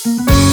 す。